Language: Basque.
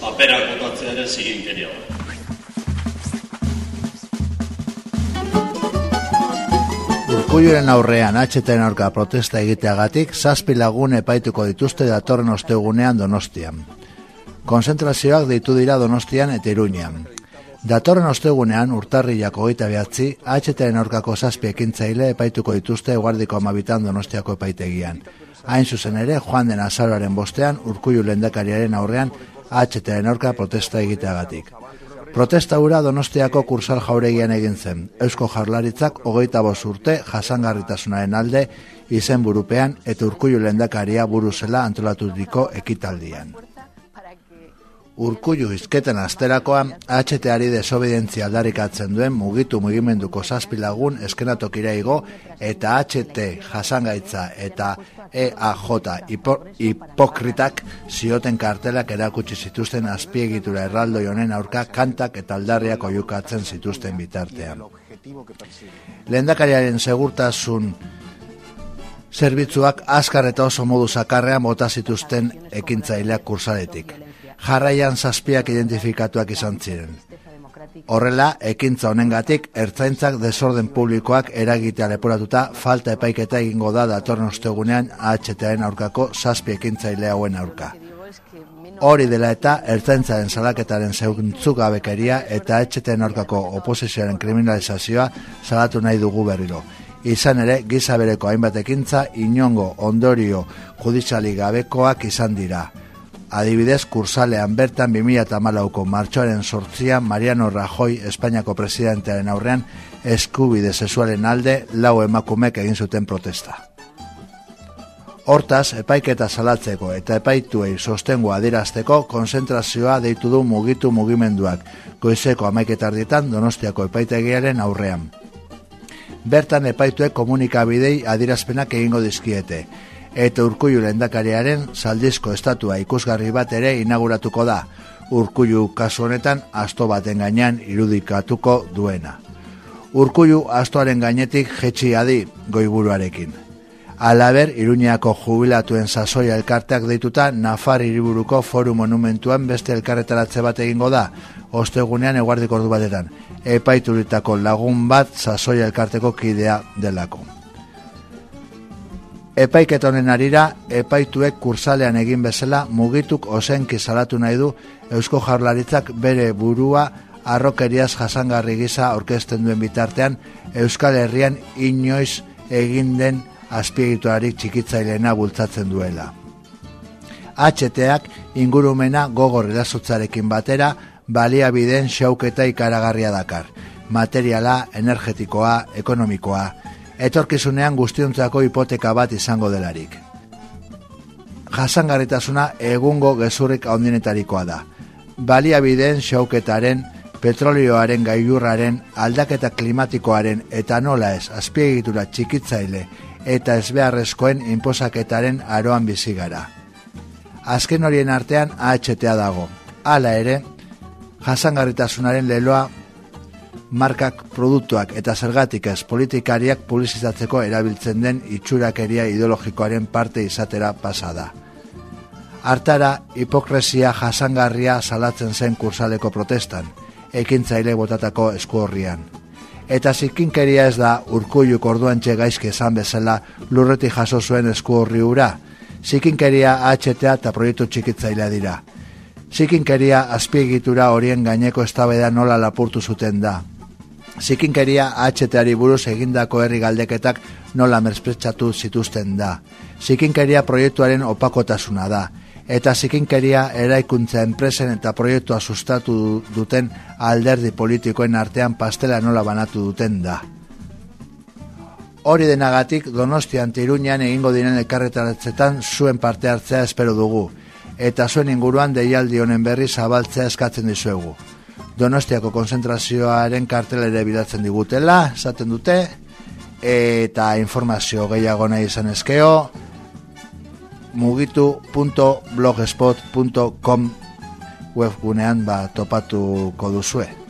paperak botatzea ere ziginkeria da. Urkulluren aurrean atxeten aurka protesta egiteagatik, zazpi lagun epaituko dituzte datorren ostegunean donostian. Konzentrazioak deitu dira donostian eta iruñan. Datorren ostegunean urtarriak hogeita behatzi, atxeten aurkako zazpi ekintzaile epaituko dituzte guardiko amabitan donostiako epaitegian. Hain zuzen ere, joan den azaroaren bostean, urkullu lendakariaren aurrean atxeten aurka protesta egiteagatik. Protesta hura Donostiako kursal jauregian egin zen. Eusko Jaurlaritzak hogeita bost urte jasangarritasunaren alde izen burupean eta urkullu lendakaria buruzela antolaturiko ekitaldian. Urkullu izketen asterakoan, HTari desobedientzia aldarikatzen duen mugitu mugimenduko zazpilagun eskenatokira igo eta HT jasangaitza eta EAJ hipokritak zioten kartelak erakutsi zituzten azpiegitura erraldo honen aurka kantak eta aldarriak oiukatzen zituzten bitartean. Lehendakariaren segurtasun zerbitzuak azkar eta oso modu zakarrean bota zituzten ekintzaileak kursaretik. Jarraian zazpiak identifikatuak izan ziren. Horrela, ekintza honengatik ertzaintzak desorden publikoak eragitea leporatuta falta epaiketa egingo da datorren ostegunean AHTaren aurkako zazpi ekintzaile hauen aurka. Hori dela eta ertzaintzaren salaketaren zeuntzu gabekeria eta AHTaren aurkako oposizioaren kriminalizazioa salatu nahi dugu berriro. Izan ere, giza bereko hainbat ekintza inongo ondorio judiziali gabekoak izan dira. Adibidez, kursalean bertan 2008ko martxoaren sortzian Mariano Rajoy Espainiako presidentearen aurrean eskubide sexualen alde lau emakumek egin zuten protesta. Hortaz, epaiketa salatzeko eta epaituei sostengo adirazteko konzentrazioa deitu du mugitu mugimenduak, goizeko amaiketardietan donostiako epaitegiaren aurrean. Bertan epaituek komunikabidei adirazpenak egingo dizkiete, eta urkullu lendakariaren saldizko estatua ikusgarri bat ere inauguratuko da, urkullu kasu honetan asto baten gainean irudikatuko duena. Urkullu astoaren gainetik jetxi adi goiburuarekin. Alaber, Iruñako jubilatuen sasoia elkarteak deituta Nafar hiriburuko foru monumentuan beste elkarretaratze bat egingo da, ostegunean eguardik ordu batetan, epaituritako lagun bat sasoia elkarteko kidea delako. Epaiketa honen arira, epaituek kursalean egin bezala mugituk osenki salatu nahi du Eusko Jaurlaritzak bere burua arrokeriaz jasangarri gisa orkesten duen bitartean Euskal Herrian inoiz egin den azpiegituarik txikitzailena bultzatzen duela. HTak ingurumena gogor erasotzarekin batera baliabideen xauketa ikaragarria dakar. Materiala, energetikoa, ekonomikoa, etorkizunean guztiontzako hipoteka bat izango delarik. Jasangarritasuna egungo gezurrik ondinetarikoa da. Baliabideen xauketaren, petrolioaren gailurraren, aldaketa klimatikoaren eta nola ez azpiegitura txikitzaile eta ezbeharrezkoen inposaketaren aroan bizigara. Azken horien artean AHTA dago. Hala ere, jasangarritasunaren leloa markak produktuak eta zergatik ez politikariak publizitatzeko erabiltzen den itxurakeria ideologikoaren parte izatera pasada. Artara, hipokresia jasangarria salatzen zen kursaleko protestan, ekintzaile botatako esku horrian. Eta zikinkeria ez da urkullu orduan gaizke esan bezala lurreti jaso zuen esku horri ura, zikinkeria HTA eta proiektu txikitzailea dira. Zikinkeria azpiegitura horien gaineko estabeda nola lapurtu zuten da, Zikinkeria HTari buruz egindako herri galdeketak nola merspetsatu zituzten da. Zikinkeria proiektuaren opakotasuna da. Eta zikinkeria eraikuntza enpresen eta proiektua sustatu duten alderdi politikoen artean pastela nola banatu duten da. Hori denagatik Donostian Tiruñan egingo diren elkarretaratzetan zuen parte hartzea espero dugu. Eta zuen inguruan deialdi honen berri zabaltzea eskatzen dizuegu. Donostiako konzentrazioaren kartela ere bidatzen digutela, esaten dute, eta informazio gehiago nahi izan ezkeo, mugitu.blogspot.com webgunean ba, topatuko duzue.